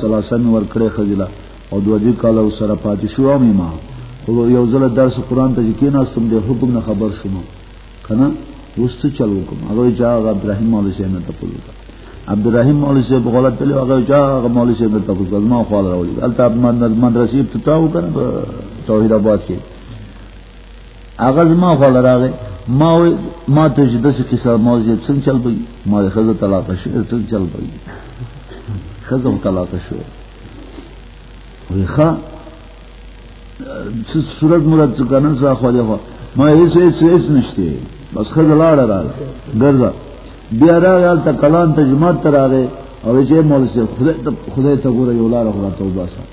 سلاسه مې ورکړې خزله او دوه دې کال او سره پاتې شو او ما خو یو ځل درس قران ته کې ناستم د حکم نه خبر شوم کنه اوس څه چل وکم هغه چې هغه ابراهيم مولوي سي نه ته پوهل عبد الرحیم مولوي سي غلط تل هغه چې هغه مولوي سي نه ته پوهل ما خو راولې البته مدرسې ابتدا وکړه توحید آباد کې هغه زما خو لراغه ما وی ما ته چې داسې قصه ما زیات څنګه چل بي ما یې خزه طلاق شي څنګه چل بي خزه طلاق شو وی ښا څه صورت مراد څه کنه څه خو دی خو ما یې څه څه هیڅ نشته بس خزه لاړه راغله ګرځه بیا راغله ته کلام تجمع تراغه او چې مولسه خدای ته خدای ته ګوره یو لار خدای توبه سره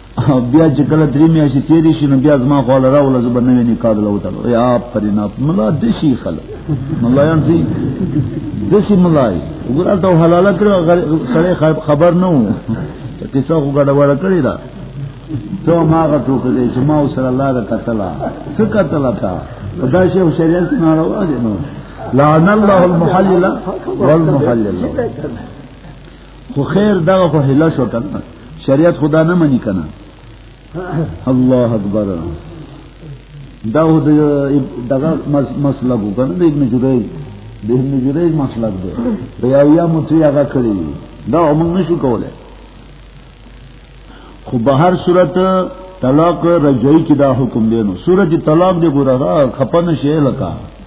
بیا چې کله درې میاشتې تیرې شي نو بیا زما خو له راوله زه به نوې نکاح دله وتړو یا آفرین ملا دشي خلک ملایان سي دشي ملای وګوره هلته حلاله کړې سړی خبر نه و چې قصه خو ګډوډه کړې ده ته ما هغه ټوکلې چې ما سره الله را قتلا څه قتلا تا دا شی شریعت نه راوړی نو لعن الله المحلل والمحلل خو خیر دا خو هله شو کنه شریعت خدا نه منی کنه الله اکبر دا هو دغه مسله کو کنه د ابن جریج د ابن جریج مسله ده دا یا یا متي هغه کړی دا موږ نشو کولای خو به هر صورت طلاق رجعی کی دا حکم دینو صورت طلاق دی ګورا خپن شی لکه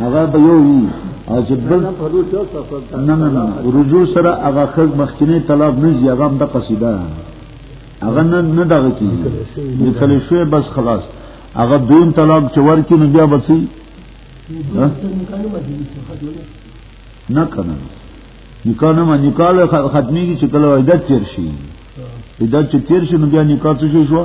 هغه به یو وي او چې بل نه نه نه رجوع سره هغه خز مخکینه طلاق نه زی هغه د قصیده هغه نه نه دغه کی لیکل شوی بس خلاص هغه دون طلاق چې ورکی نو بیا بسی نه کنه نکاح نه ما نکاح ختمي چې کله عیدت تیر شي عیدت چې تیر شي نو بیا نکاح څه شو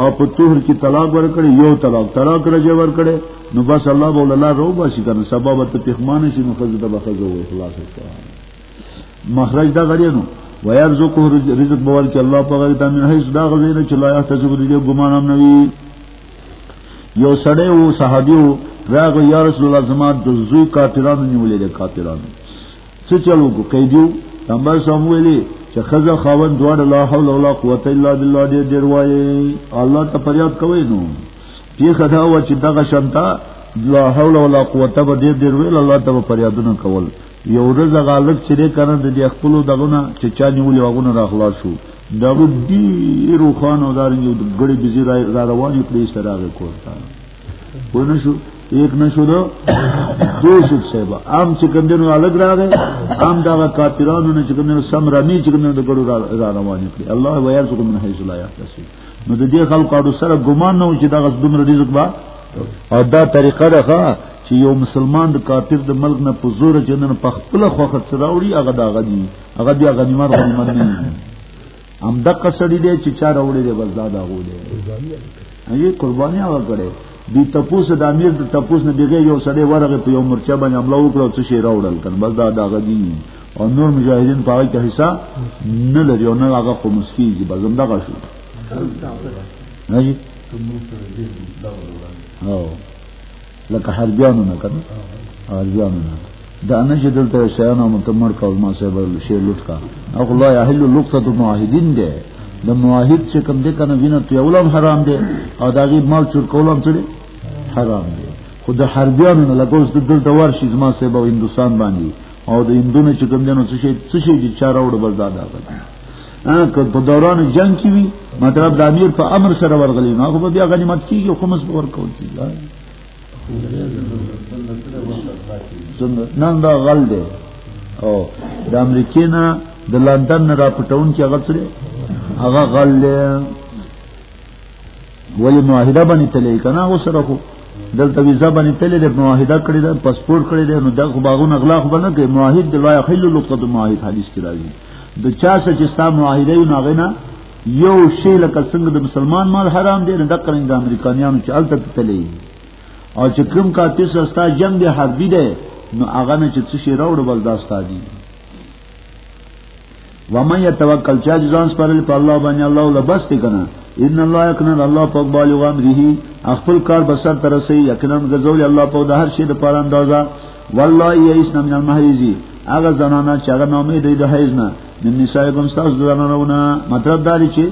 او په طهر کې طلاق ورکړي یو طلاق طلاق راځي ورکړي نو بس الله بوله الله رو باسي کنه سبب ته پیغمان شي نو خزه د بخزه وي خلاص شي مخرج دا غړي نو ويرزقه رزق بور کې الله په غیر تامین هیڅ دا غزینه چې لا یحتسب دې ګمان هم نوي یو سړی وو صحابي وو راغی یا رسول الله زما د زوی کافرانو نیولې ده کافرانو څه چلو کو قیدیو پیغمبر سم ویلي چې خزه خاوند دواړه لا حول ولا قوت الا بالله دې ډیر وایي الله ته فریاد کوي نو چې خدا و چې دغه شنتا لا حول ولا قوت به دې ډیر ویل الله ته فریادونه کول یو ورځ غالب چې دې کنه د دې خپل دغونه چې چا نیولې واغونه را خلاص شو دا ډیر خان او دار یو ګړي بزی را رواني پرې سره راغی کوته ونشو ایک نشو دو دو شد صاحبا عام چکندنو الگ را گئے عام داغا کاپیرانو نے چکندنو سم رمی چکندنو دو گڑو را روانی کری اللہ ویار سکو من حیث اللہ یحتسی نو د دې خلکو اړو سره ګمان نه و چې دغه دومره رزق با او دا طریقه ده چې یو مسلمان د کافر د ملک نه په زور چې نن په خپل خوخه سره وړي هغه دا غدي هغه بیا غنیمت غنیمت نه هم د قصړی دی چې چا راوړي دی بس دا دا غو دی هغه قرباني هغه کړي دی تپوس د امیر د تپوس نه بغیر یو سړی ورغه په یو مرچه باندې حمله وکړه څه شي راوړل کړ بس دا دا غدي او نور مجاهدین په هغه کې حصہ نه لري او نه هغه خو مسکیږي بس هم دغه شو نه جی او لکه حربیانو نه کنه حربیانو نه دا نه چې دلته شیانو متمر کول ما صاحب شی لوټ کا او الله یحل لقطه معاهدین ده د معاهد چې کوم دې کنه وینه ته اولم حرام ده او داغي مال چور کولم څه حرام ده خو د حربیانو نه لګوس د دلته ورشي زما صاحب او هندستان باندې او د هندونو چې کوم دینو څه شي څه شي چې چاره وړ بل دادا کوي که په دوران جنگ کې وي مطلب د امیر په امر سره ورغلی نو هغه بیا غنیمت کیږي خو مس ور کول کیږي نن دا غل دی او د امریکې نه د لندن نه راپټون کې هغه سره هغه غل دی ولی معاهده باندې تلې کنه هغه سره خو دلته ویزا باندې تلې د معاهده کړې ده پاسپورت کړې ده نو دغه باغونه اغلا خو نه کوي معاهد د لا يحل لقد معاهد حدیث کې راځي د چا سره چې ستا معاهده یو ناغینا یو شی لکه څنګه د مسلمان مال حرام دی نه د قرن د امریکایانو چې الته تللی او چې کوم کا تیس ستا جنگ دی حربی دی نو هغه نه چې څه شی راوړ بل دا ستا دی ومن يتوکل چا ځان سپارل په الله باندې الله له بس ته کنه ان الله یقنا الله پاک بالغ امره خپل کار بسر ترسي یقینا غزول الله پاک د هر شی د پاره اندازا والله یئسنا من المحیض هغه زنانه چې هغه نامې دی د حیض نه من نسائکم تاسو زنانونه مطلب دا دی چې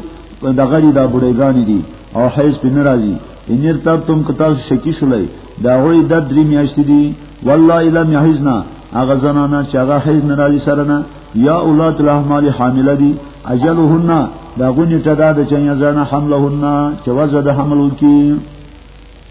د غړي دا بډېګانی دي او حیض په ناراضي ان تر تم کتا شکی شولای دا غوی د درې میاشتې دي والله الا میحیزنا هغه زنانه چې هغه حیض ناراضي سره نه یا اولاد الاحمال حامله دي اجلهن دا غونی ټدا د چنیا زنه حملهن چې وزه د حمل وکي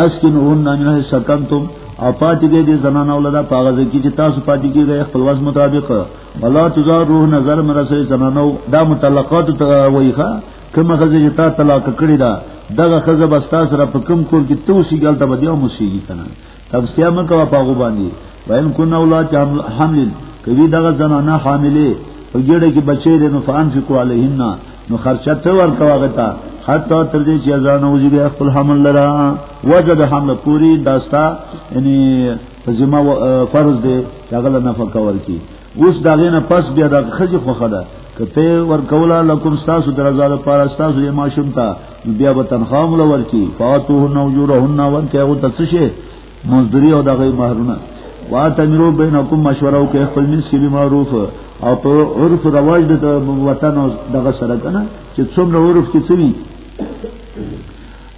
اسکن اون نامنه سکنتم او پاتې کې دي زنانه ولدا پاغه ځکه چې تاسو پاتې کېږئ خپل واس مطابق ولا تزار روح نظر مرسه زنانه دا متعلقات ته وایخه کومه خزه چې تا طلاق کړی دا دغه خزه بستا سره په کوم کول کې توسي ګل ته بدیو مسیږي کنه تبسیا مکوا پاغو باندې وین کنا اولاد حمل کوي دغه زنانه حاملې په ګډه کې بچي لري نو فان فی کو علیهن نو خرچه ته ورته وغتا حتی تر دې چې ځان اوځي به خپل حمل لرا وجد حمل پوری داستا یعنی ذمہ فرض دی چې هغه نفقه ورکی اوس دا غینه پس بیا د خځې خوخه ده کته ور کولا لکم تاسو درزا د پاره تاسو یې ماشوم ته بیا به تنخوا مل ورکی فاتوه نو جوړهن ور کې او ته څه شي مزدوری او دغه مہرونه واتمرو بینکم مشوره او کې خپل منځ کې به معروف او په عرف رواج د وطن او دغه سره کنه چې څومره عرف کې څوي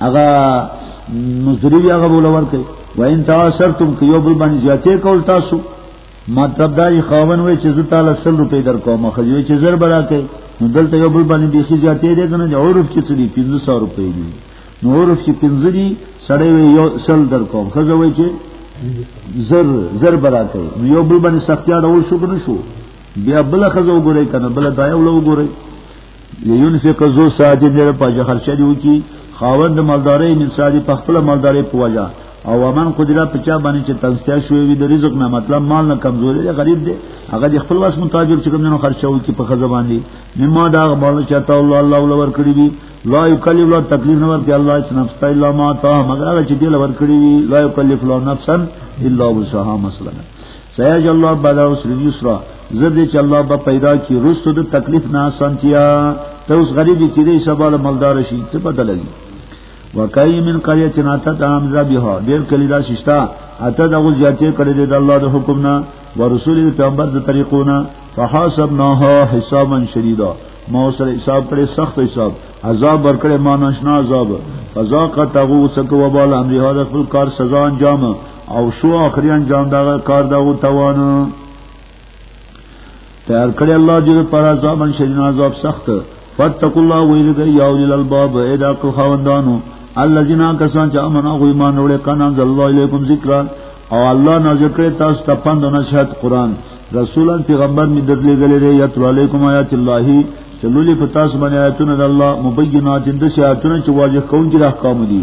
هغه مزدوری هغه بوله ور کوي وان تاسو تم کې یو بل باندې زیاتې کول تاسو مطلب دا چې خاون وای چې زه تعالی سل روپې در کوم خو یو چې زر برا کوي نو دلته یو بل باندې بیخي زیاتې دي کنه عورف چې څه دي 1500 روپې دي نو عورف چې 15 دي سړی یو سل در کوم خو زه وای چې زر زر برا کوي نو یو بل باندې سختیا ډول شو کنه شو بیا بل خزه وګورئ کنه بل دا یو وګورئ لینفق ذو ساعت دې په جهر شریو کی خاوند مالداري من ساعت په خپل مالداري په وجا او ومن قدرت په چا باندې چې تنسیا شوې وي د رزق نه مطلب مال نه کمزوري دی غریب دی هغه د خپل واس متاجر چې کوم نه خرچاو کې په خزه باندې مما دا غواړل چې تا الله الله ول ور کړی وي لا یکلف لا تکلیف نه ورته الله چې نفس ته الا ما تا مگر هغه چې دی ور کړی وي لا یکلف لا نفسا الا وسعها مثلا سیج الله بدا اوس یسرا زدی چې الله به پیدا کی رستو د تکلیف نه سنتیا ته اوس غریبی کې دې سبال مالدار شي څه پته لګي وکای من قريه ناته تام ذبیها ډیر کلی دا ششتا اته دغه زیاتې کړې دې د الله د حکم نه ورسول پیغمبر د طریقو نه فحاسبناه حسابا شدیدا ما سره حساب کړې سخت حساب عذاب ورکړې ما نشنا عذاب فذاقت غوسک وبال امر هذا خپل کار سزا انجام او شو اخري انجام دا کار دا او توان تیار کړی الله دې پر عذاب شدید عذاب سخت فتقوا الله ویلګ یا اولل الباب ادا کو خوندانو الذين کسان چې امنه غو ایمان وړي کنا الله الیکم ذکر او الله نازل کړی تاسو ته پند نه شهادت قران رسولان پیغمبر می درلې غلې دی یتل علیکم آیات الله چلولې په تاسو باندې آیاتونه د الله مبینات د شهادتونه چې واضح کون کې راکوم دي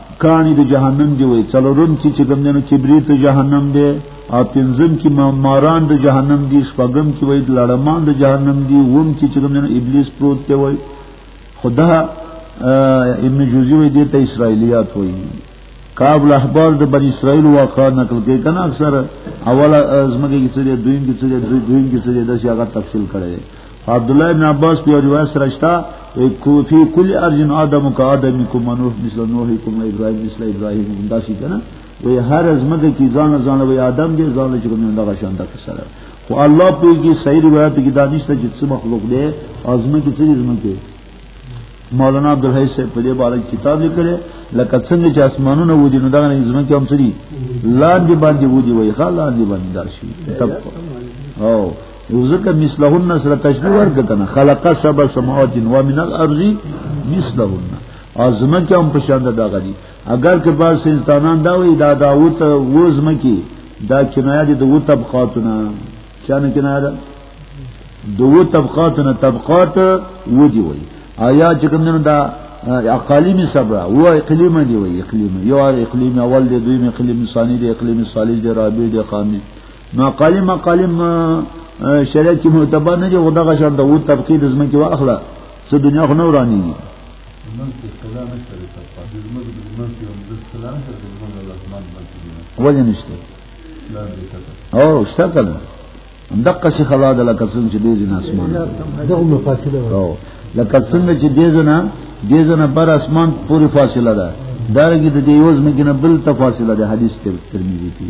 کانی د جهنم دی وای څلورم کی چې کوم دینو کبریت د جهنم دی او پنځم کی ماران د جهنم دی شپږم کی وای لړمان د جهنم دی وم کی چې کوم دینو ابلیس پروت دی وای خدا ابن جوزی وای دته اسرایلیات وای کاب الاحبار د بنی اسرائیل واقع نقل کوي کنه اکثر اوله زمګي کې څه دی دویم کې څه دی دویم کې څه دی دا شي هغه تفصیل کړی عبد الله بن عباس په روایت سره شتا کو فی کل ارجن ادم کا ادم کو منوح مثل نوح کو ابراهیم مثل ابراهیم دا څه کنه وی هر از مده کی ځان ځان وی ادم دی ځان چې کوم دغه شان د سره خو الله په کې صحیح روایت کې دا نشته چې څه مخلوق دی ازمه کې څه ازمه کې مولانا عبدالحی سے په دې باره کتاب لیکلی لکه څنګه چې اسمانونه ودی نو دغه ازمه کې هم څه دي لاندې باندې ودی وی خا لاندې باندې دار شي تب او یو ځکه مثلهن سره تشبیه ورکړه خلق سبع سماوات و من الارض مثلهن ازمن کې هم پښاند دا غدي اگر که بعض انسانان دا وي دا دا وته وزم کې دا کنایه دي د و طبقاتونه چانه کنایه ده د و طبقاتونه طبقات و دی وي آیا چې کوم دا اقالیم صبره و اقلیم دی وي اقلیم یو اقلیم اول دی دویم اقلیم ثانی دی اقلیم ثالث دی رابع دی خامس نو قالی مقالم شریعت کې معتبر نه دي خدغه شرط او تبقید زمن کې واخله څه دنیا خو نه ورانی دي ولی نشته او شته کنه دقه شي خلا د لکه څنګه چې دې نه اسمان دغه مفاصله او لکه څنګه چې دې زنه دې زنه بر اسمان پوری فاصله ده دارنګه د دې یوز مګنه بل تفاصله ده حدیث ترمذی کې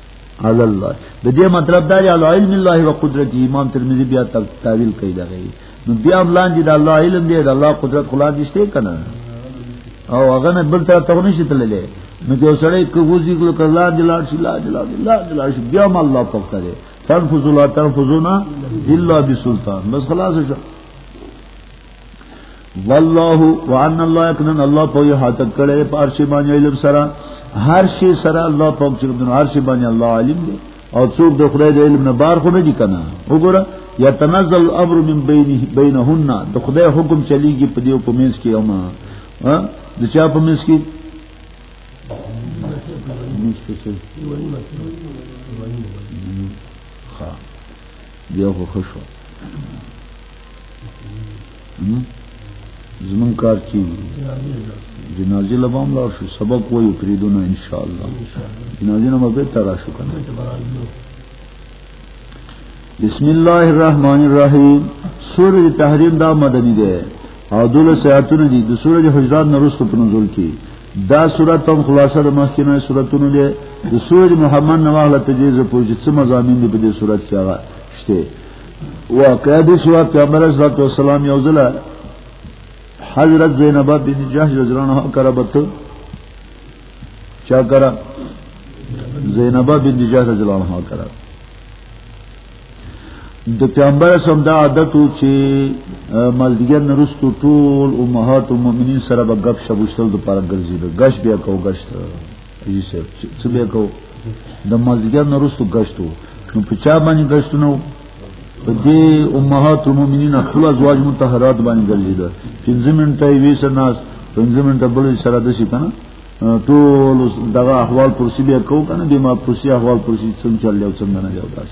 علی الله د دې مطلب دا دی علی علم الله و قدرت امام ترمذی بیا تعویل کوي دا غي نو بیا وړاندې د الله علم دی د الله قدرت خلا دي شته کنه او هغه نه بل تر ته نشي تللې نو جو سړی کوزي ګل کلا د لاړ شي لا د لاړ شي لا د لاړ شي بیا م الله پکته دی تنفذ لا تنفذونا الا بسلطان بس خلاص شو والله وان الله يكن الله په هاته کړه پر شی باندې علم سره هر شی سره الله په چرګن هر شی باندې الله عالم دی او څوک د خدای د علم نه بار خو نه دي کنه وګوره يتنزل الامر من بينه بينهن د خدای حکم چلیږي په دې په منځ کې او ما د چا په منځ کې ها بیا خو خوشو زمون کار کی جنازې لبام لا شو سبق وایو پریدونه ان شاء الله جنازې نه به تر شو کنه بسم الله الرحمن الرحیم سورۃ تحریم دا مدنی ده او دول سیاتونه دي د سورۃ حجرات نه رسو په نزول کې دا سورۃ هم خلاصه د مخکینه سوراتونو ده د سورۃ محمد نواله تجزیه پوجي څه مزامین دي په دې سورۃ کې هغه شته واقع دې سو پیغمبر صلی الله علیه وسلم یو ځل حضرت زینب بن جحش رضی الله عنها کربت چا کرا زینب بن جحش رضی الله عنها کرا د پیغمبر سم دا عادت و چې ملګر نرستو ټول امهات او مؤمنین سره به غب شبوشتل د پاره ګرځي د غش بیا کو غشت ایسه څه به کو د مازیګر نه رسو گشتو نو په چا باندې گشتو نو په دې امهات المؤمنین خپل ازواج متطهرات باندې ګرځیدل پنځه منټه یې ویسه ناس پنځه منټه بل سره د شي کنه ټول دغه احوال پرسی بیا کو کنه د ما پرسی احوال پرسی څنګه چل یو څنګه نه یو داس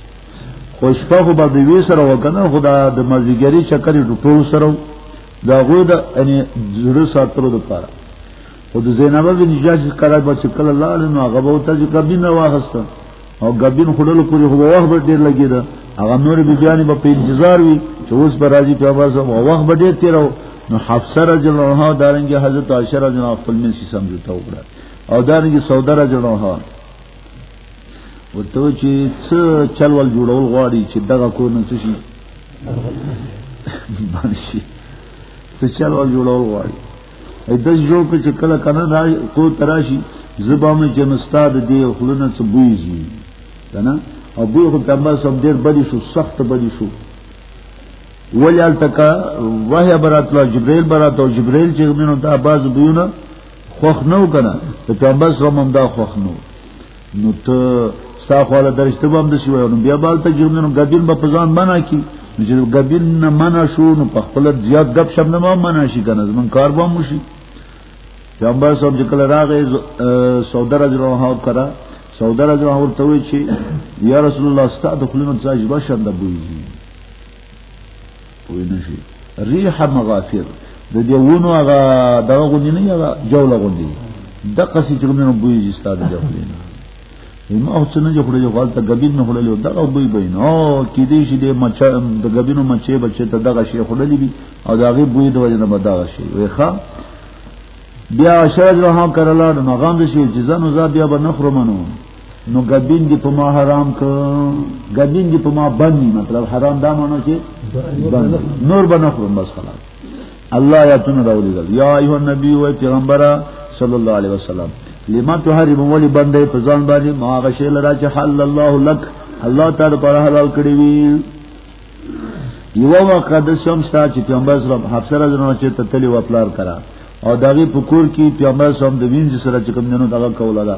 خوشپه خو به دوی سره وکنه خدا د مازیګری چکرې ټول سره دا غو د ان زړه ساتلو لپاره خو د زینب بن جاش کله به چې کله لاړ نو هغه به ته چې کبین نه واغسته او کبین خړلو پورې خو وخت به ډیر لګیدا هغه نور به بیان به په انتظار وي چې اوس به راځي په आवाज او وخت به ډیر تیرو نو حفصه رضی الله عنها دارنګ حضرت عائشہ رضی الله خپل من سي سمجھوتا وکړه او دارنګ سودا رضی الله عنها ورته چې څه چلول جوړول غواړي چې دغه کو نه څه شي باندې شي څه چلول جوړول غواړي د جو کې چې کله کنه را کو تراشي زبا مې چې مستاد دی خلونه څه بويږي کنه او به خو پیغمبر سم ډیر بدی شو سخت بدی شو ولیال تکا وحی برات لا جبرائیل برات او جبرائیل چې منو ته باز بيونه خوخ نو کنه ته پیغمبر سم هم دا خوخ نو نو ته ستا خو له درشته بم د شوی نو بیا بل ته جوړ نو غبین په ځان بنا کی چې غبین نه منا شو نو په خپل زیات غب شپ نه ما منا شي کنه زمون کار به مو شي پیغمبر صاحب چې کله راغې سودا رضی الله عنه کرا سودا رضی الله ورته وی چې یا رسول الله ستاسو خلونو ته ځای بشر د بوئی وی نشي ریح مغافر د دې ونو هغه دغه غوندې نه هغه جوله غوندې د قصې چې کومه بوی چې ستاسو د خپل نه ما او څنګه جوړ یو غلط غبین نه خړلې دغه بوی بین او کې دې چې د مچ د غبینو مچې بچې ته دغه شی خړلې دي او دغه بوی د وجه نه بداغه شي وی ښا بیا شاید رحم کرلا نو غم دې چې ځنو زاد بیا به نخرمنو نو ګبین دی په ما حرام ک ګبین دی په ما بنی مطلب حرام دا معنی چې نور به نه خورم بس خلاص الله یا تن راولی دل یا ایه نبی و پیغمبر صلی الله علیه وسلم لما تحرم ولی بندې په ځان باندې ما غشې لرا چې حل الله لک الله تعالی پر حلال کړی وی یو وخت د شمس تا چې پیغمبر صلی الله علیه وسلم زنه چې تتلی و پلار کرا او دغه پکور کې پیغمبر صلی الله علیه وسلم د وینځ سره چې کوم نه دغه کوله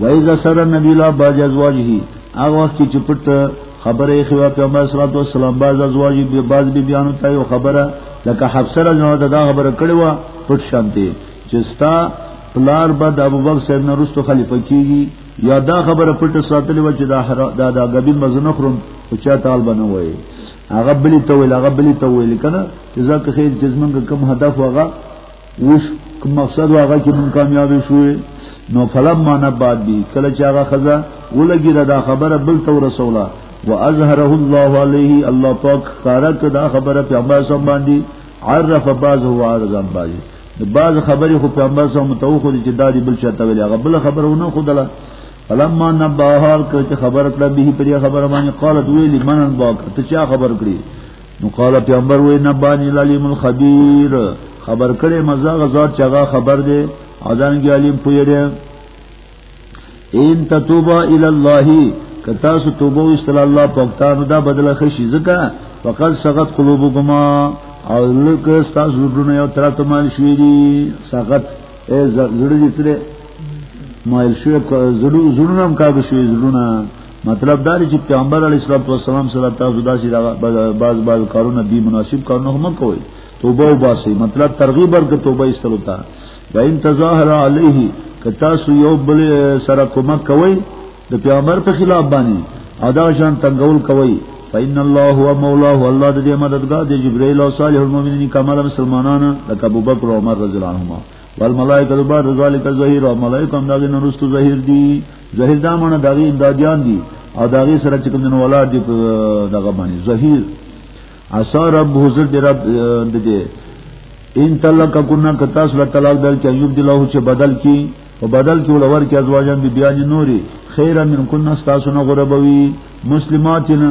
وایذا سر نبی لا باج ازواجه هغه وخت چې پټ خبره یې خوا پیغمبر صلی الله علیه وسلم باز ازواج به باز به بیان ته یو خبره لکه حفصه رضوان دا خبره کړې و پټ شانتي چې ستا پلار بعد ابو بکر صاحب نه رستو خلیفہ کیږي یا دا خبره پټ ساتلې و چې دا دا غبین مزنه خرم او چا تعال بنه وای هغه بلی ته ویل هغه بلی ته ویل کنه چې ځکه خیر جسمنګ کم هدف وغه اوس مقصد هغه چې مونږ کامیاب شوې نو فلم معنا بعد دي کله چې هغه خزا ولګي دا خبره بل تو رسوله واظهره الله عليه الله پاک کارت دا خبره پیغمبر سم باندې عرف بعض هو عرضم بعض بعض خبرې خو پیغمبر سم متوخو چې دا دی بل چاته ویل هغه بل خبرونه خو دلا فلما نباهار کړ چې خبر کړه به پر خبره باندې قالت ویلی منن باک ته چا خبر کړی نو قال پیغمبر وې نبانی العلیم الخبیر خبر کړي مزه غزاد چغه خبر دی اذان کې علیم پویره ان تتوبا الی الله کتا سو توبه استل الله پاکتان دا بدل خشي زکه فقط سقط قلوبکما او لکه تاسو زړونه یو تر ته مال شوی دي سقط اے زړه دې تر مال شوی زړه زړه نام کاږي شوی زړه مطلب دا دی چې پیغمبر علیه الصلاۃ والسلام سره تاسو داسې باز باز کارونه بي مناسب کارونه هم کوئ توبه وباسي مطلب ترغیب ورکړه توبه ایستلو ته وین تظاهر علیه که تاسو یو بل سره کومک کوئ د پیغمبر په خلاف باندې ادا شان تنگول کوئ فإن الله هو مولاه الله د دې مددگار دی جبرائیل او صالح المؤمنین کمال مسلمانانو لکه ابوبکر او عمر رضی الله عنهما والملائکه بعد ذلك ظهیر او ملائکه هم دغه نرستو ظهیر دي زهیر دا معنی د هغې امدادیان دي او د هغې سره چې کوم دین ولاړ دي په دغه باندې زهیر عسا رب حضور دې رب دې ان تلک کنا کتا سره طلاق در کې ایوب دلو چې بدل کی او بدل کې ولور کې ازواجان بی بیان نوري خیر من کنا استاسو نه غربوي مسلماتنا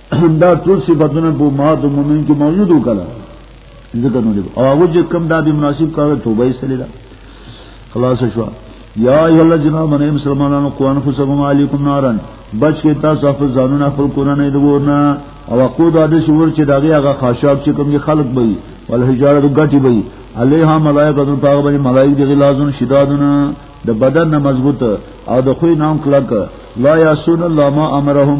دا ټول صفاتونه په ما د مؤمن کې موجود وکړه ذکر نو دی او هغه چې کم دا دی مناسب کار توبه یې سره ده خلاص شو یا ای الله جناب من مسلمانانو قران فسبم علیکم نارن بچ کې تاسو خپل ځانونه خپل قران نه دی ورنه او کو دا د شور چې داغه هغه خاشاب چې کوم خلق به وي ول حجاره غټي به وي علیها ملائکه د پاغه باندې ملائکه د غلازون شدادونه د بدن نه مضبوط او د خوې نام کلک لا یاسون الله ما امرهم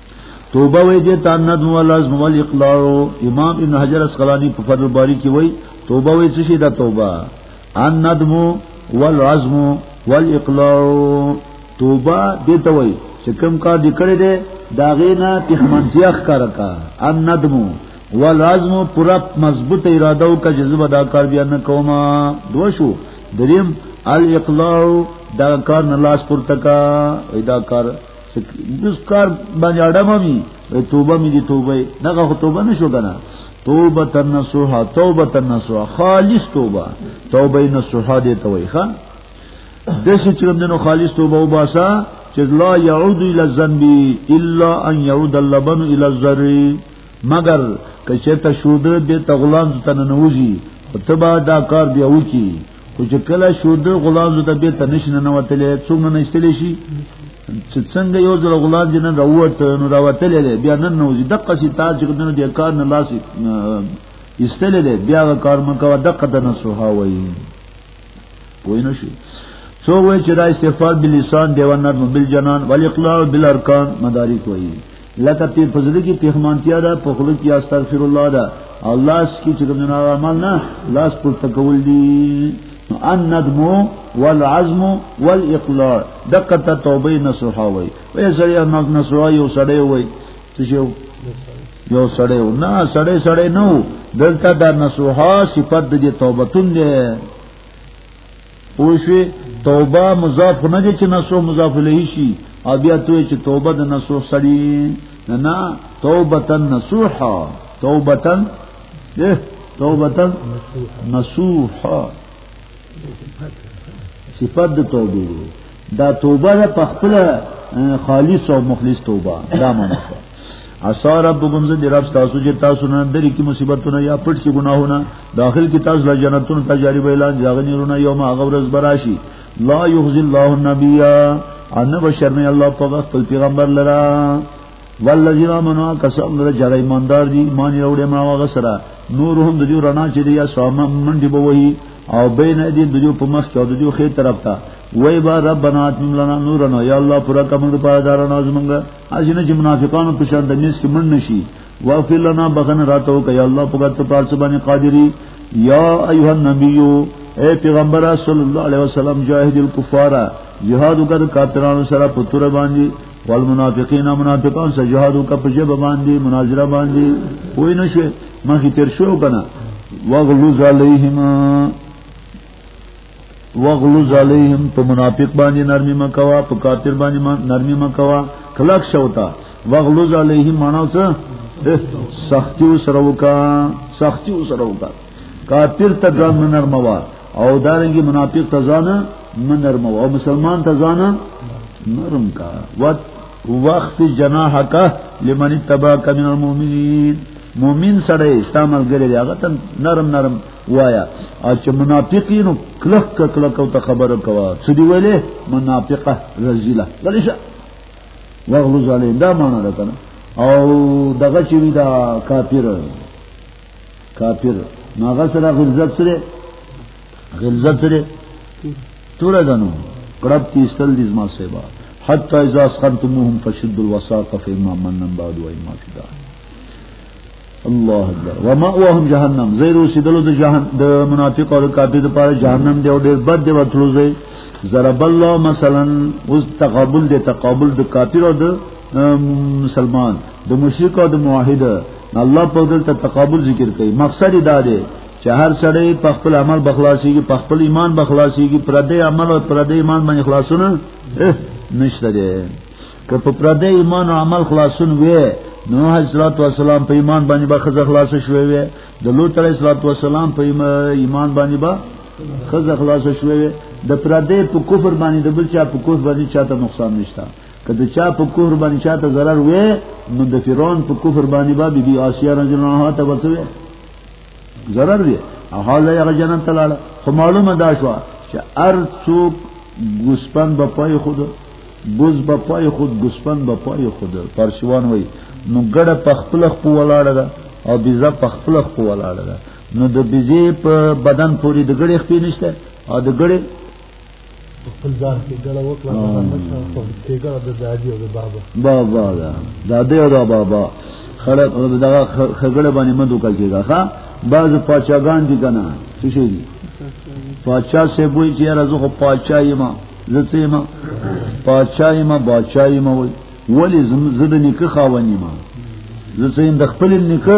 توبه وی دې تا ندم ولازم والاقلاع امام ابن حجر اسقلانی په فضل باری کې وای توبه وی څه شي دا توبه ان ندم والعزم والاقلاع توبه دې ته وای چې کوم کار دې کړی دی دا غینا تخمنتیا ښکار کا ان ندم والعزم پورا مضبوط اراده او کا جذبه دا کار بیا نه کوما دو شو دریم الاقلاع دا کار نه لاس پورته کا دا کار دس کار باندې اړم می توبه می دي توبه دغه خو توبه نشو کنه توبه تنسوها توبه تنسوها خالص توبه توبه نسوها دې ته وای ښا د څه چې موږ خالص توبه وباسا چې لا يعود الى الذنب الا ان يعود اللبن الى الزر مگر کچه ته شوده دې تغلان ته ننوځي تبا دا کار بیا وکی خو چې کله شو د غلام زو ته به تنشن نه وتلې څومره نشتلې شي چې څنګه یو ځل غلام دې نه راوته نو راوتلې دی بیا نن نو دقه سي تاج کې نه د کار نه لاس استلې دی بیا کار مکو دقه د نه سوها وایي پوه نه شي سو وې چې دا استغفار بلسان دیوان نه بل جنان والاقلاع بالارکان مدارک وایي لکه په فزړه کې پیغمانتیا ده په خلو کې استغفر الله ده او لاس کې چې کوم نه عمل نه لاس پر تکول دي ان ندم والعزم والاقلاع دقه توبه نصوحه وي وې سړی نو نصوحه یو سړی وي چې یو سړی نه سړی سړی نو دلته دا نصوحه صفت د توبتون دی پوښوي توبه مضاف نه دي چې نسو مضاف الیه شي او بیا ته چې توبه د نسو سړی نه نه توبه نصوحا توبه توبه نصوحا صفات د توبه دا توبه ده په خپل خالص او مخلص توبه دا معنی اسا ربکم ز دې رب تاسو چې تاسو نه درې کې مصیبتونه یا پټ کې ګناهونه داخل کې تاسو لا جنتونو ته جاری ویلان ځاګنیرونه یوم هغه ورځ براشي لا یخزی الله النبی ان بشرنی الله په خپل پیغمبر لرا والذین آمنوا کسان در جړې ایماندار دي ایمان وروړي ما هغه سره نور هم د دې رڼا چې دی یا سوام منډي به وهي او بین دې د دې په مخ کې د دې خې طرف ته وای با ربنا اتم لنا نورنا یا الله پر کوم د پاره دار ناز مونږ اجنه چې منافقانو په شان د میس کې من نشي واغفر لنا بخن راتو ک یا الله په ګټ پار څه باندې قادری یا ایها النبی اے پیغمبر صلی الله علیه وسلم جاهد الکفار جهاد وکړ کافرانو سره پتور باندې والمنافقین منافقان سره جهادو کا په جبه باندې مناظره باندې وای نشه ما کی تر شو کنه واغلظ علیهم واغلظ علیهم په منافق باندې نرمي مکوا په کافر باندې نرمي مکوا کلک شوتا واغلظ علیهم معنا څه سختی سره وکا سختی سره وکا کافر ته ګرم نرموا او دارنګي منافق ته ځان منرم او مسلمان ته ځان نرم کا وقت وقت جناح کا لمن تباک من المؤمنین مومن سره استعمال ګرځي دی هغه ته نرم نرم وایا او چې منافقینو کلک کلک او ته خبره کوا څه دی ویلې منافقه رزیله ولشه واغلو ظالم دا معنا ده او دغه چې دا کافر کافر نو هغه سره غلظت سره غلظت سره تور دنو قرب تیستل دي زما سیبا حتی اذا اسخنتموهم فشد الوساق فإما من بعد وإما فداء الله اکبر ومأواهم جهنم زیر وسیدلو د جهنم د منافق او کافر لپاره جهنم دی او ډیر بد دی وتلو زی ضرب الله مثلا اوس تقابل دی تقابل د کافر او د مسلمان د مشرک او د موحد الله په دې ته تقابل ذکر کوي مقصد دا دی چې هر سړی په خپل عمل بخلاصيږي په خپل ایمان بخلاصيږي پر دې عمل او پر دې ایمان باندې خلاصونه نشته دی که په پر دې ایمان او عمل خلاصون وي نو حضرت والسلام په ایمان باندې به خزه خلاص شوي وي د لوط علیه السلام په ایمان باندې به خزه خلاص شوي وي د پر دې په کفر باندې د بل چا په کفر باندې چاته نقصان نشته که د چا په کور باندې چاته ضرر وې نو د فرعون په کفر باندې با بي بي آسیا رضی الله عنها ته وسوي ضرر وې هغه له هغه جنت ته لاړه خو معلومه دا شو چې ار څوک ګسپن به پای خود بوز به پای خود ګسپن به پای خود پرشوان وای نو ګړه په خپل خپل ولاړه ده او بيزه په خپل خپل ولاړه ده نو د بيزه په بدن پوری د ګړې خپې نشته او د ګړې بابا دا دا دی او دا بابا خلک دا خګړه باندې مدو کوي ښا بعض پاچاګان دي کنه څه شي دي پاچا سه بوې چې راځو خو پاچا یې ما زته ما پاچا یې ما بادشاہ یې ما وای ولی زم زده نکه خاونی ما زه سین د خپل نکه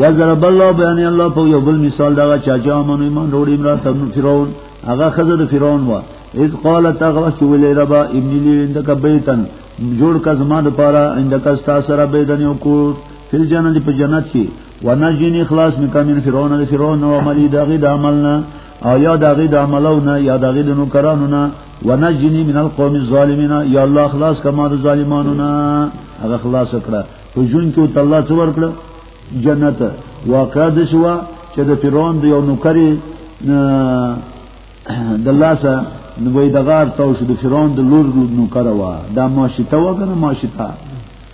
یا ضرب الله بیان الله په یو بل مثال دا چا چا مونږ ایمان وروړي عمران تبن فرعون هغه خزه د فرعون وا اذ قالت هغه چې ویلې ربا ابن لی عندك بیتن جوړ کا زما د پاره عندك استا سره بیتن یو کو فل جنت په جنت کې ونجنی خلاص مکا من فرعون د فرعون او عملی دغه د عملنا او یا دغه د عملونه یا دغه د نوکرانو نه ونجنی من القوم الظالمین یا الله خلاص کما د ظالمانو نه هغه خلاص کړه په ژوند کې ته الله څو ورکړ جنت واقع د شوا چې د فرعون د یو نوکری د الله سره نو وای د غار تاو شو د فرعون د لور نو کروا دا ماشیته و کنه ماشیته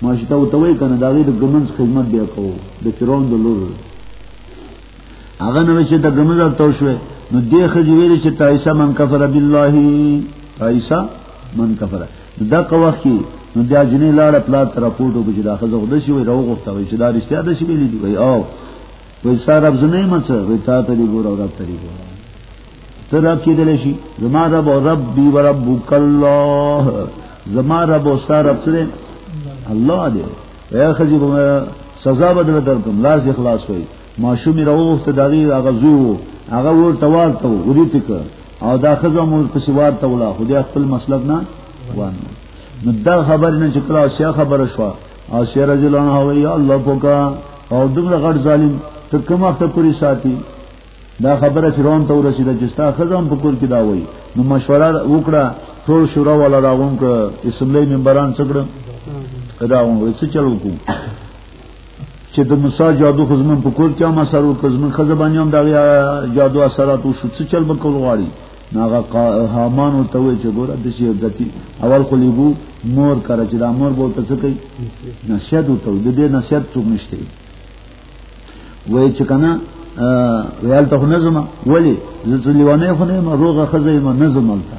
ماشیته و توي کنه دا غي د ګمنز خدمت بیا کو د فرعون د لور هغه نو چې د ګمنز تاو شو نو دې خځې ویل چې تایسا من کفر بالله تایسا من کفر دا قوا کی نو دا جنې لاړه پلا تر پورته کې دا خزه غوډه شي وي راو غوښته وي چې دا رښتیا ده شي ویلي دی وي او وي سار رب زنه مڅ وي تا ته دی ګور او رب ته دی ګور تر رب کې دل شي زما رب او رب بي و رب الله زما رب او سار رب سره الله دې اے خزي سزا بدل درکم لاس اخلاص وي ماشومی راوغوښته د هغې هغه زوی و هغه ورته وارته و غریت کړ او دا ښځه هم ورپسې وارته وله خو بیا خپل مسلک نه وانه نو دا خبر نه چې کله شیخ خبره شوه او شیخ رضی الله عنه وی یا الله پوکا او دومره غټ ظالم ته کوم وخت پوری ساتي دا خبره فرعون ته ورسیده چې ستا خزم په کول کې دا وای نو مشوره وکړه ټول شورا ولا راغون ک اسمبلی ممبران څګړه راغون وای څه چلو کو چې د موسی جادو خو زمون په کور کې هم اثر وکړ زمون خزه باندې هم دا جادو اثرات وشو څه چل بکول غواړي ناغه هامان او ته چې ګوره د شي عزتي اول خو لیبو مور کړه چې دا مور به څه کوي نشد او ته د دې نشد څوک نشته وای چې کنه ویل ته نظم ولی زه لیوانه خو نه ما روغه خزه ما نظم الته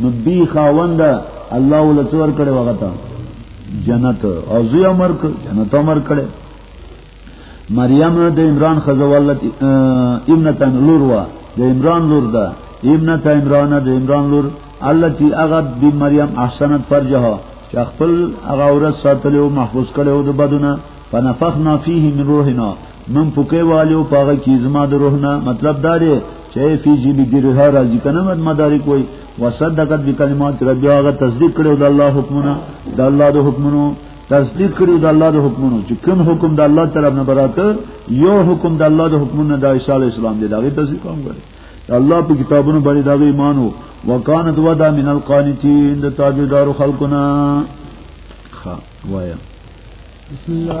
نو دی خاوند الله ول تور کړي وغتا جنت او زی امر ک جنت امر کړي مریم د عمران خزوالت ابنتن لور وا د عمران لور ده ابنت عمران د عمران لور الله تی هغه د مریم احسنت فرجها چې خپل هغه ورځ ساتلو محفوظ کړو د بدنه فنفخنا فيه من روحنا من پوکې والیو پاغه کی زما د روح نه مطلب دا دی چې فی جی بی ګرها راځي کنه مد مدارک وای وصدقت بکلمات رب هغه تصدیق کړو د الله حکمونه د الله د حکمونو تصدیق کړو د الله د حکمونو چې کوم حکم د الله طرف نه براته یو حکم د الله د حکمونو د عیسی علی السلام دی دا غي تصدیق هم کړی الله په کتابونو باندې دا ایمانو وکانت ودا من القانتین د تابعدار خلقنا خا وایا بسم الله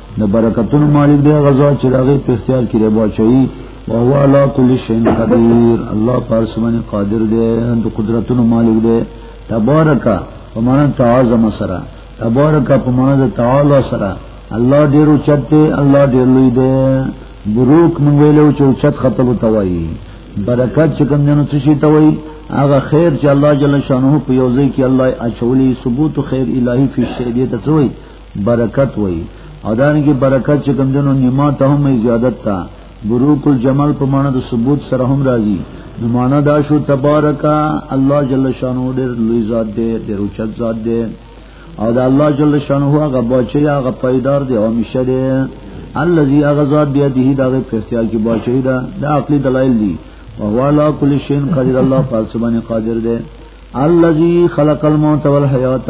د برکتونو مالک دی غزا چې دغه په اختیار کې ربا چي او هو علا کل شیء قدیر الله پر سمن قادر دی د قدرتونو مالک دی تبارک ومن تعظم سرا تبارک ومن تعالی سرا الله ډیر اوچت دی الله ډیر لوی دی بروک مونږ ویلو چې اوچت خپل توایي برکت چې کوم جنو څه شي توایي هغه خیر چې الله جل شانه په یوځای کې الله اچولې ثبوت خیر الهی فی شیء دې ته څوي برکت وای او دانګي برکت چې کوم جنو نیما ته هم زیادت تا بروک الجمال په معنا د ثبوت سره هم راځي نو معنا دا شو تبارکا الله جل شانو ډېر لوی ذات دی ډېر اوچت ذات دی او دا الله جل شانو هغه بچي هغه پیدار دی او مشه دی الذي اغذات بيده دا په اختیار کې بچي دا د عقلي دلایل دي او هو لا کل شین قدیر الله پاک سبحانه قادر دی الذي خلق الموت والحیات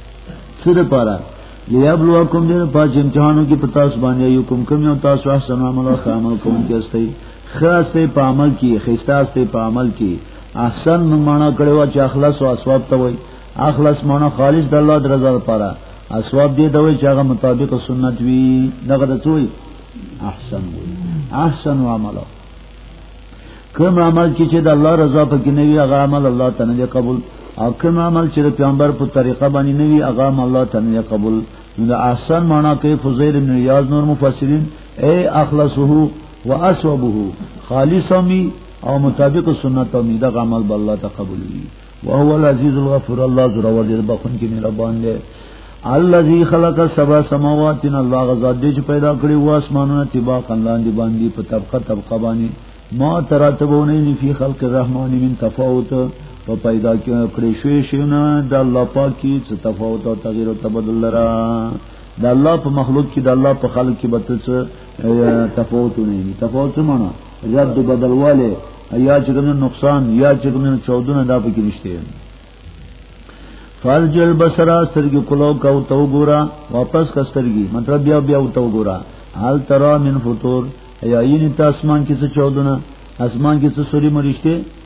سره پارا لیبلوکم دې پاج امتحانو کې پتا اس باندې یو کوم کم یو تاسو احسن عمل او عمل کوم کې استي خاص ته په عمل کې خستا ته په عمل کې احسن نو معنا کړو چې اخلاص او اسواب ته وای اخلاص معنا خالص د الله درزه لپاره اسواب دې دوی چې هغه مطابق سنت وي دغه د څوی احسن وي احسن عملو کوم عمل چې د الله رضا په کې نه وي هغه عمل الله تعالی نه قبول او کوم عمل چې د پیغمبر په طریقه باندې نه وي هغه عمل الله تعالی نه قبول نو احسن معنا کوي فضیل ابن یاز نور مفسرین اے اخلصه واسوبه خالص می او مطابق سنت می دا عمل به الله تقبل وي وهو العزیز الغفور الله زرا ور دې بخون کې مهربان دی الذي خلق سبع سماوات الله غزا دې چې پیدا کړی و اسمانونه تبا کندان دی باندې په طبقه طبقه باندې ما تراتبونه نه فی خلق الرحمن من تفاوت په پیدا کې کړی شوی شونه د الله پاک کی څه تفاوت او تغییر او تبدل لرا د الله په مخلوق کې د الله په خلق کې به څه تفاوت نه تفاوت څه معنی یا د بدلواله یا چې کوم نقصان یا چې کوم چودونه دا پکې نشته فرج البصر سترګې کولو کا او تو ګورا واپس کا سترګې مطلب بیا بیا او تو ګورا حال ترا من فطور یا یین ته اسمان کې څه چودونه اسمان کې څه سوري مرشته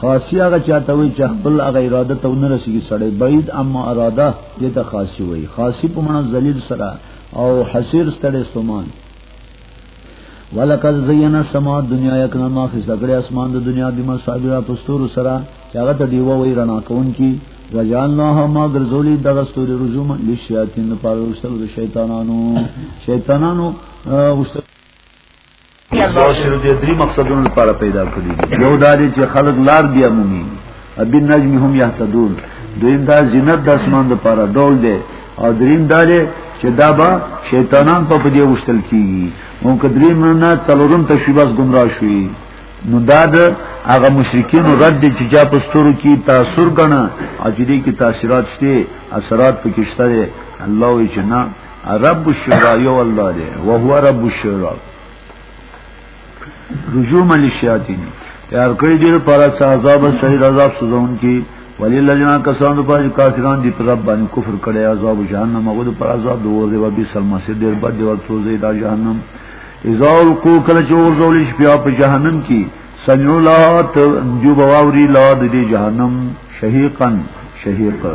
خاصی هغه چاته وي چې خپل هغه اراده ته ونه رسیږي سړی بعید اما اراده دې ته خاصی وي خاصی په معنا ذلیل سره او حسیر ستړي سومان ولقد زینا سما دنیا یکنا ما خسته کړی اسمان د دنیا د مصابیح پستور سره چې هغه ته دیو وی رڼا کون کی وجعلناها ما غرزولی دغه ستوري رجوم لشیاطین پر ورسره شیطانانو شیطانانو دا شروع دې درې مقصدونو لپاره پیدا کړی دي یو دا دی چې خلک لار بیا مومي ابي نجم هم يهتدون دویم دا زینت د اسمان لپاره ډول دی او دریم دا دی چې دا به شیطانان په دې وشتل کیږي مونږ دریم نه څلورم تشریباس گمراه شوي نو دا د هغه مشرکین رد دي چې چا پستورو کې تاثیر غنا اجدي کې تاثیرات شته اثرات پکې شته الله یې جنا رب الشورا یو الله دی او هو رب الشورا رجوع مل شیاطین تیار کړی دی پر عذاب سړي عذاب سوزون کی ولی الذین کسان په کافران دی پر رب باندې کفر کړي عذاب جهنم هغه پر عذاب دوه دی وبي سلمسه ډیر بد دی ورته زی دا جهنم اذا الکو کله چې ورزول شي بیا په جهنم کې سمعو لا جو بواوری لا د جهنم شهیقا شهیقا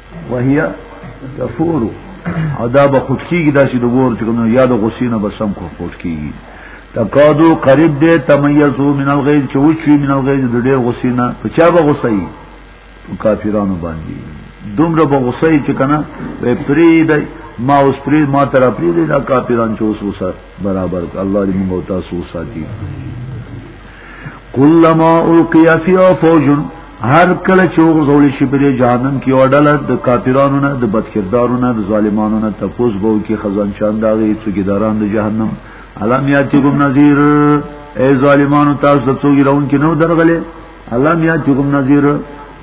وهي تفور او دا به خود کیږي دا چې د ور چې کوم یا د غصې نه بسم کو خود کیږي تکادو قریب دې تمیزو من الغیظ چې وچوي من الغیظ د ډېر غصې نه په چا به غصې وي په کافرانو باندې دومره به غصې وي چې کنه په پری دی ما اوس پری ما تر پری دی دا کافران چې اوس وسه برابر الله دې موږ تاسو ساتي کلما القیا فی فوج هر کله چې وګزول شي په جهنم کې او ډله د کافرانو نه د بدکردارو نه د ظالمانو نه تپوس بو کې خزان چاند داږي چې ګداران د جهنم علم یاتیکم نذیر ای ظالمانو تاسو ته څوګی راون کې نو درغله علم یاتیکم نذیر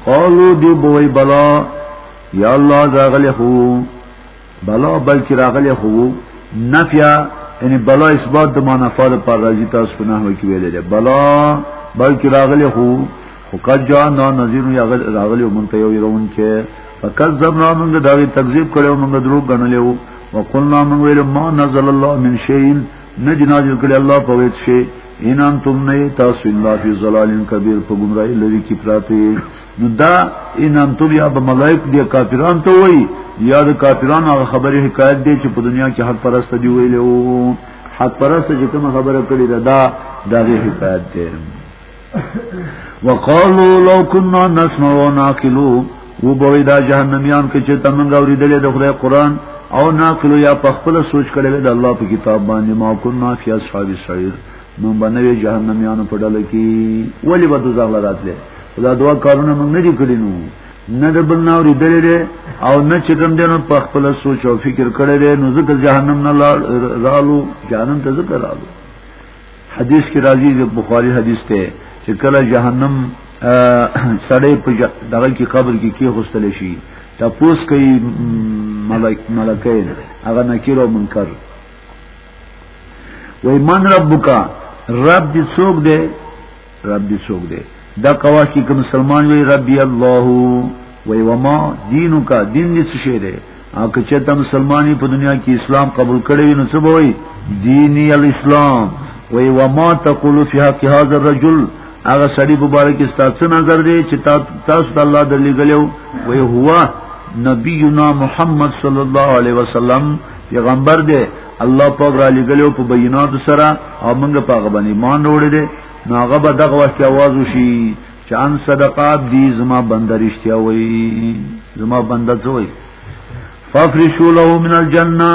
قالو دی بوئی بلا یا الله داغلی خو بلا بلکې راغلی خو نفیا یعنی بلا اثبات د منافات پر راځي تاسو په نحوه کې ویل دي بلا بلکې راغلی خو خو کجا نه نظیر یا راغلی مونته یو يرون کې فکذبنا موږ دا وی تکذیب کړو موږ دروغ غنلې وو وقلنا موږ ویل ما نزل الله من شيء نجنا جل کړي الله په وېڅ شي ان انتم نه تاسو الا فی ظلال کبیر په گمراهی لري کې پراته نو دا ان انتم یا به ملائک دی کافران ته وای یا د کافران هغه خبره حکایت دی چې په دنیا کې حق پرست دی ویلو حق پرست چې کوم خبره کړی دا دا د حکایت دی وقالو لو كنا نسمع ونعقل وبوي دا جهنميان کې چې تمنګ اوریدلې د خدای قران او ناقلو یا په خپل سوچ کړل د الله په کتاب باندې ما كنا فی اصحاب السعير مونږ به نوې جهنميانو په ډله کې ولې به دوزخ لراتلې دا دوا کارونه مونږ نه دي کړی نو نه د بل ناوري دلې او نه چې کوم دینو په خپل سوچ او فکر کړی دی نو ځکه جهنم نه رالو جهنم ته ځکه رالو حدیث کې راځي د بخاری حدیث ته چې کله جهنم سړی په دغه کې قبر کې کې غوستل شي تاسو کوي ملک ملکین هغه نکیر او منکر وای من ربک رب دې څوک دی رب دې څوک دی دا کوا کې کوم مسلمان وی ربي الله وای وما دینک دین دې څه شی دی او که چې ته مسلمانې په دنیا کې اسلام قبول کړی نو څه به وای دیني الاسلام وای وما تقول فی حق هذا الرجل هغه سړی په باره کې ستاسو نظر دی چې تاسو د الله د لګلو وی هو نبینا محمد صلی الله علیه وسلم پیغمبر دی الله پاک را لګلو په بینات سره او موږ په هغه باندې مان وروړي دی نو هغه به دغه وخت आवाज وشي چې ان صدقات دی زما بندر اشتیا وای زما بندر څه وای فافرشوا له من الجنه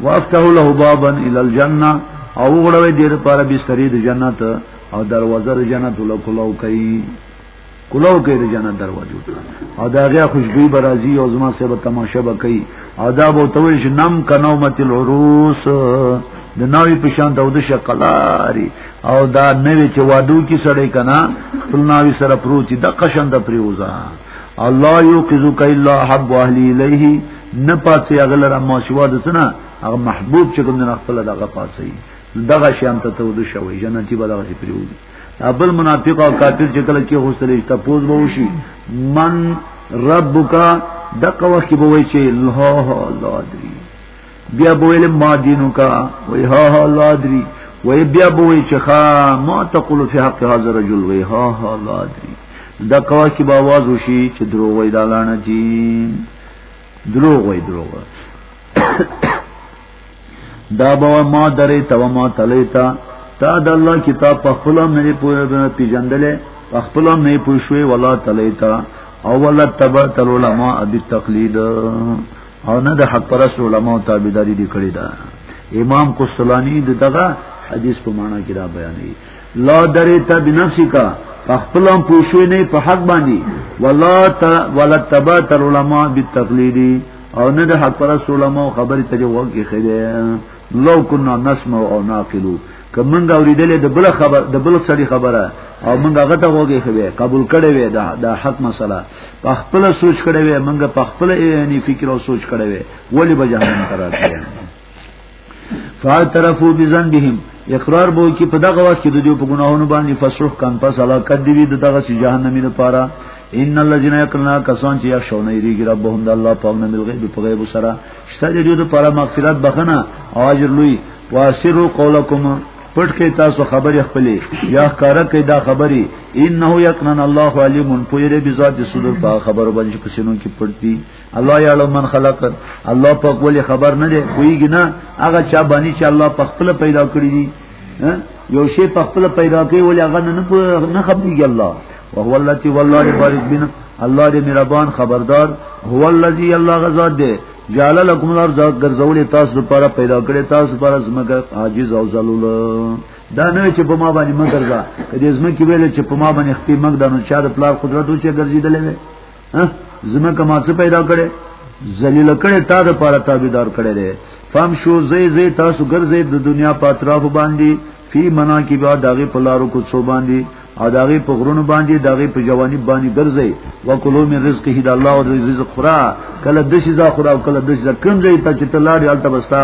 وافتحوا له بابا الى الجنه او غړوي دیر پر بستری د جنت او دروازه د جنت له کلاو کوي کلاو کوي د جنت دروازه او دا غیا خوشبوئی برازي او زما سره تماشه وکي او دا به توي چې نم کنومت العروس د نوې په شان د شقلاري او دا نوې چې وادو کې سړی کنا خپل نوې سره پروتي د قشن د پریوزا الله یو کذو کایلا حب اهلی الیه نه پاتې اغلره ماشوا د سنا هغه محبوب چې کوم نه خپل دغه پاتې دغه شان ته تود شوی جنتی به دغه سی پریوږي ابل منافق او کافر چې کله کې هوستلې ته پوز به وشي من ربک دغه وخت به وای چې الله الله ادري بیا به ویل ما دینو کا وای ها ها الله ادري وای بیا به وای چې خا ما تقول فی حق هذا الرجل وای ها ها الله ادري دغه وخت به आवाज وشي چې دروغ وای دالانه جی دروغ وای دروغ دا به ما درې ته و ما تلې ته تا د الله کتاب په خپل هم نه پوهه پیژندلې په خپل هم نه پوه شوې ولا تلې ته او ولا تبع تل علماء ابي تقلید او نه د حق پرس علماء تابعداري دي کړی دا امام قسطلانی دغه حدیث په معنا کې را بیانوي لا درې ته بنفسي کا خپلم پوښوي نه په حق باندې ولا ت ولا تبع تر علماء بالتقلید او نه د حق پرست علماء خبرې ته دی وګی خدای لو كنا نسمع او ناقل کمنګ اوریدل د بل خبر د بل سړي خبره او منګ هغه ته وګی خدای قبول کړي وې دا د حق مسله په خپل سوچ کړي وې منګ په خپل یعنی فکر او سوچ کړي وې ولی به جهنم ترازه فاعترفوا بذنبهم اقرار بو کی په دغه وخت کې د دې په ګناهونو باندې فسوق کان پس علاقت دی د دغه سی جهنمی لپاره ان الذين يقلنا کسان چې یخشون یریږي ربهم د الله پاک نه ملغي په غیب سره شته دې د لپاره مغفرت بخنه او اجر لوی واسروا قولکم پټ کې تاسو خبرې خپلې یا کار کې دا خبرې انه یقنا الله علیم پویره بذات صدور په خبرو باندې پسینو کې پټ دي الله یعلم من خلق الله پاک ولی خبر نه دی کویږي نه هغه چا باندې چې الله په خپل پیدا کړی دی یو شی په خپل پیدا کوي ولی هغه نه نه خبريږي الله وهو الذي والله بارك بنا الله دې مهربان خبردار هو الذي الله غزاد دې جعل لكم الارض غرزولې تاسو لپاره پیدا کړې تاسو لپاره زمګه عاجز او ذلول دا نه چې په ما باندې مګرځه کدي زمکه ویل چې په ما باندې خپل مګدانو چا د پلار قدرت او چې ګرځیدلې ها زما کما څه پیدا کړي ذلیل کړي تا د پاره تابعدار کړي دي فهم شو زی زی تاسو ګرځي د دنیا په اطراف باندې فی منا کی بیا داغه په لارو کو څو باندې او داغه په غرونو باندې داغه په جوانی باندې ګرځي وکلو من رزق هی د الله او رزق خورا کله د شي ځا خورا او کله د شي کم ځای ته چې تلاړی الته بستا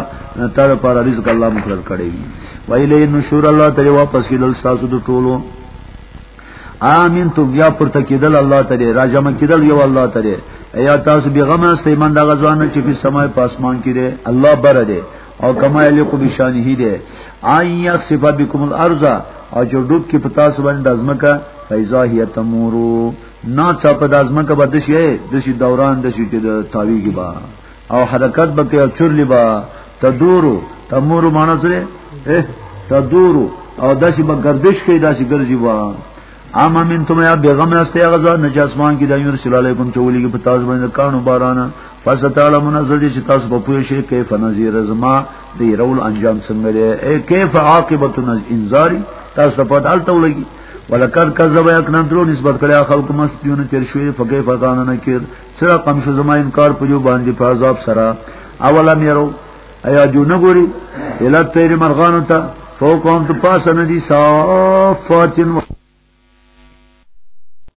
تر پر رزق الله مقرر کړی ویلی نشور الله ته واپس کیدل تاسو د ټولو آمین تو بیا پر تکیدل الله تعالی را جمع کیدل یو الله تعالی یا تاسو بیا غم است ایمان د غزوان چې په سماي په اسمان کې دی الله بر دی او کما یلیق بشانه دی آی یخسف بكم الارض او جو ډوب کې پتا سو باندې دزمکا فیزا هی تمورو نا چا په دزمکا بدشي دشي دوران دشي کې د تاویږي با او حرکت به کې چورلی با تدورو تمورو معنی سره تدورو او داسې به گردش کوي داسې ګرځي با اما من تم یا بیغم استه غزا نج اسمان کی دایو رسول علیکم چولی کی پتاز باندې کانو باران فستعلمون ازل چې تاسو په پوه شي کیف نذیر زما دی رول انجام څنګه دی اے کیف عاقبت انذاری تاسو په دال ته ولګي ولکر کذب یکنن درو نسبت کړه خلق مستیونه تیر شوی فقې فقانه نکیر سره کم شو زما انکار په جو باندې په عذاب سره اولا میرو ایا جو نه ګوري الا تیر مرغانو ته فوقهم تو پاسنه دي صافاتن